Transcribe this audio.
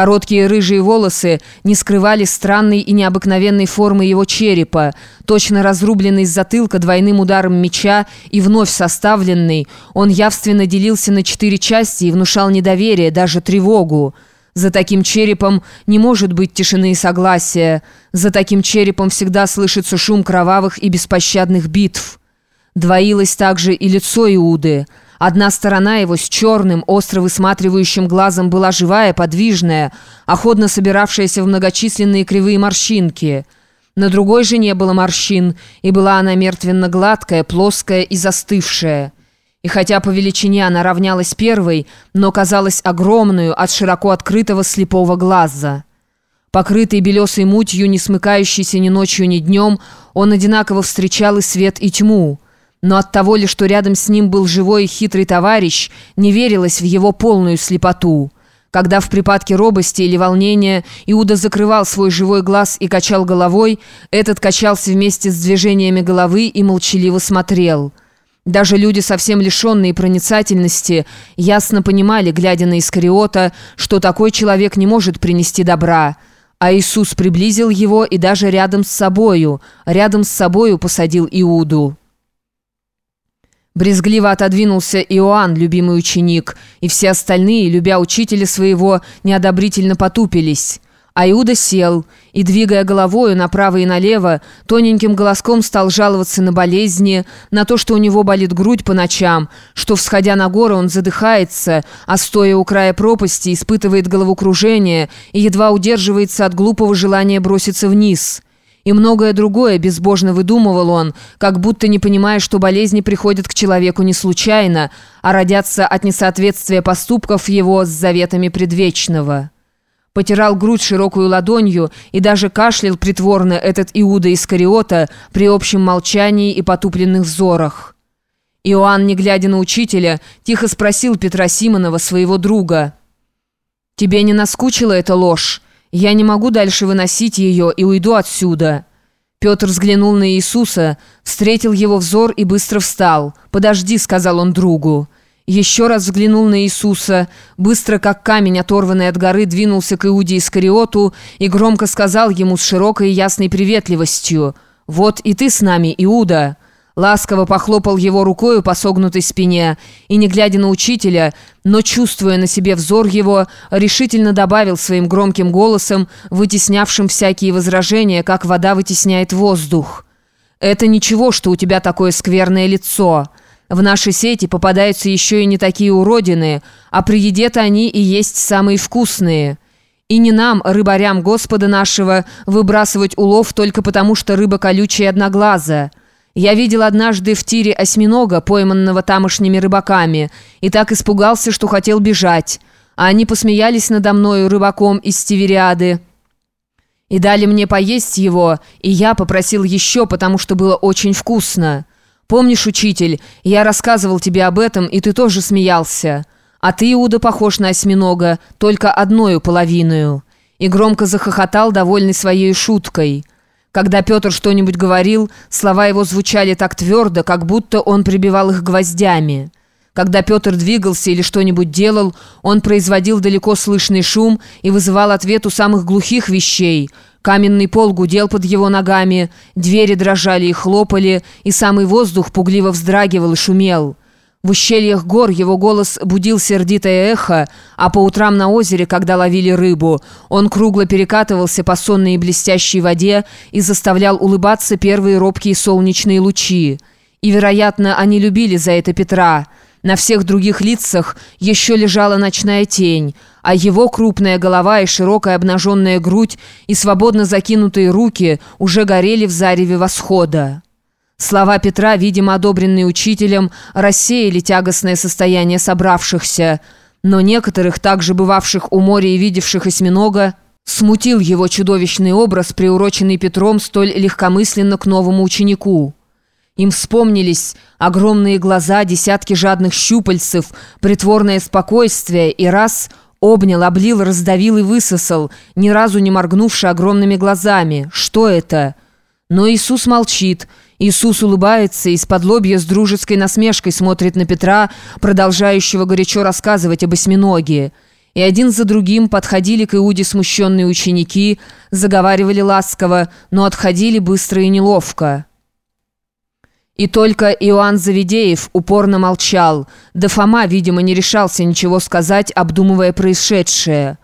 Короткие рыжие волосы не скрывали странной и необыкновенной формы его черепа, точно разрубленный с затылка двойным ударом меча и вновь составленный, он явственно делился на четыре части и внушал недоверие, даже тревогу. За таким черепом не может быть тишины и согласия. За таким черепом всегда слышится шум кровавых и беспощадных битв. Двоилось также и лицо Иуды – Одна сторона его с черным, остро высматривающим глазом была живая, подвижная, охотно собиравшаяся в многочисленные кривые морщинки. На другой же не было морщин, и была она мертвенно-гладкая, плоская и застывшая. И хотя по величине она равнялась первой, но казалась огромную от широко открытого слепого глаза. Покрытый белесой мутью, не смыкающийся ни ночью, ни днем, он одинаково встречал и свет, и тьму. Но от того ли, что рядом с ним был живой и хитрый товарищ, не верилось в его полную слепоту. Когда в припадке робости или волнения Иуда закрывал свой живой глаз и качал головой, этот качался вместе с движениями головы и молчаливо смотрел. Даже люди, совсем лишенные проницательности, ясно понимали, глядя на Искариота, что такой человек не может принести добра. А Иисус приблизил его и даже рядом с собою, рядом с собою посадил Иуду. Брезгливо отодвинулся Иоанн, любимый ученик, и все остальные, любя учителя своего, неодобрительно потупились. А Иуда сел и, двигая головою направо и налево, тоненьким голоском стал жаловаться на болезни, на то, что у него болит грудь по ночам, что, всходя на горы, он задыхается, а стоя у края пропасти, испытывает головокружение и едва удерживается от глупого желания броситься вниз». И многое другое безбожно выдумывал он, как будто не понимая, что болезни приходят к человеку не случайно, а родятся от несоответствия поступков его с заветами предвечного. Потирал грудь широкую ладонью и даже кашлял притворно этот Иуда Искариота при общем молчании и потупленных взорах. Иоанн, не глядя на учителя, тихо спросил Петра Симонова, своего друга. «Тебе не наскучила эта ложь?» Я не могу дальше выносить ее и уйду отсюда». Петр взглянул на Иисуса, встретил его взор и быстро встал. «Подожди», — сказал он другу. Еще раз взглянул на Иисуса, быстро, как камень, оторванный от горы, двинулся к Иуде Искариоту и громко сказал ему с широкой и ясной приветливостью «Вот и ты с нами, Иуда». Ласково похлопал его рукою по согнутой спине и, не глядя на учителя, но чувствуя на себе взор его, решительно добавил своим громким голосом, вытеснявшим всякие возражения, как вода вытесняет воздух. «Это ничего, что у тебя такое скверное лицо. В нашей сети попадаются еще и не такие уродины, а при еде-то они и есть самые вкусные». И не нам, рыбарям Господа нашего, выбрасывать улов только потому, что рыба колючая и одноглазая. Я видел однажды в тире осьминога, пойманного тамошними рыбаками, и так испугался, что хотел бежать. А они посмеялись надо мною рыбаком из Стивериады. И дали мне поесть его, и я попросил еще, потому что было очень вкусно. Помнишь, учитель, я рассказывал тебе об этом, и ты тоже смеялся. А ты, Иуда, похож на осьминога, только одною половиною». И громко захохотал, довольный своей шуткой. Когда Петр что-нибудь говорил, слова его звучали так твердо, как будто он прибивал их гвоздями. Когда Петр двигался или что-нибудь делал, он производил далеко слышный шум и вызывал ответ у самых глухих вещей. Каменный пол гудел под его ногами, двери дрожали и хлопали, и самый воздух пугливо вздрагивал и шумел. В ущельях гор его голос будил сердитое эхо, а по утрам на озере, когда ловили рыбу, он кругло перекатывался по сонной и блестящей воде и заставлял улыбаться первые робкие солнечные лучи. И, вероятно, они любили за это Петра. На всех других лицах еще лежала ночная тень, а его крупная голова и широкая обнаженная грудь и свободно закинутые руки уже горели в зареве восхода. Слова Петра, видимо, одобренные учителем, рассеяли тягостное состояние собравшихся, но некоторых, также бывавших у моря и видевших осьминога, смутил его чудовищный образ, приуроченный Петром столь легкомысленно к новому ученику. Им вспомнились огромные глаза, десятки жадных щупальцев, притворное спокойствие, и раз обнял, облил, раздавил и высосал, ни разу не моргнувши огромными глазами. Что это? Но Иисус молчит, Иисус улыбается и из-под лобья с дружеской насмешкой смотрит на Петра, продолжающего горячо рассказывать об осьминоге. И один за другим подходили к Иуде смущенные ученики, заговаривали ласково, но отходили быстро и неловко. И только Иоанн Завидеев упорно молчал, да Фома, видимо, не решался ничего сказать, обдумывая происшедшее.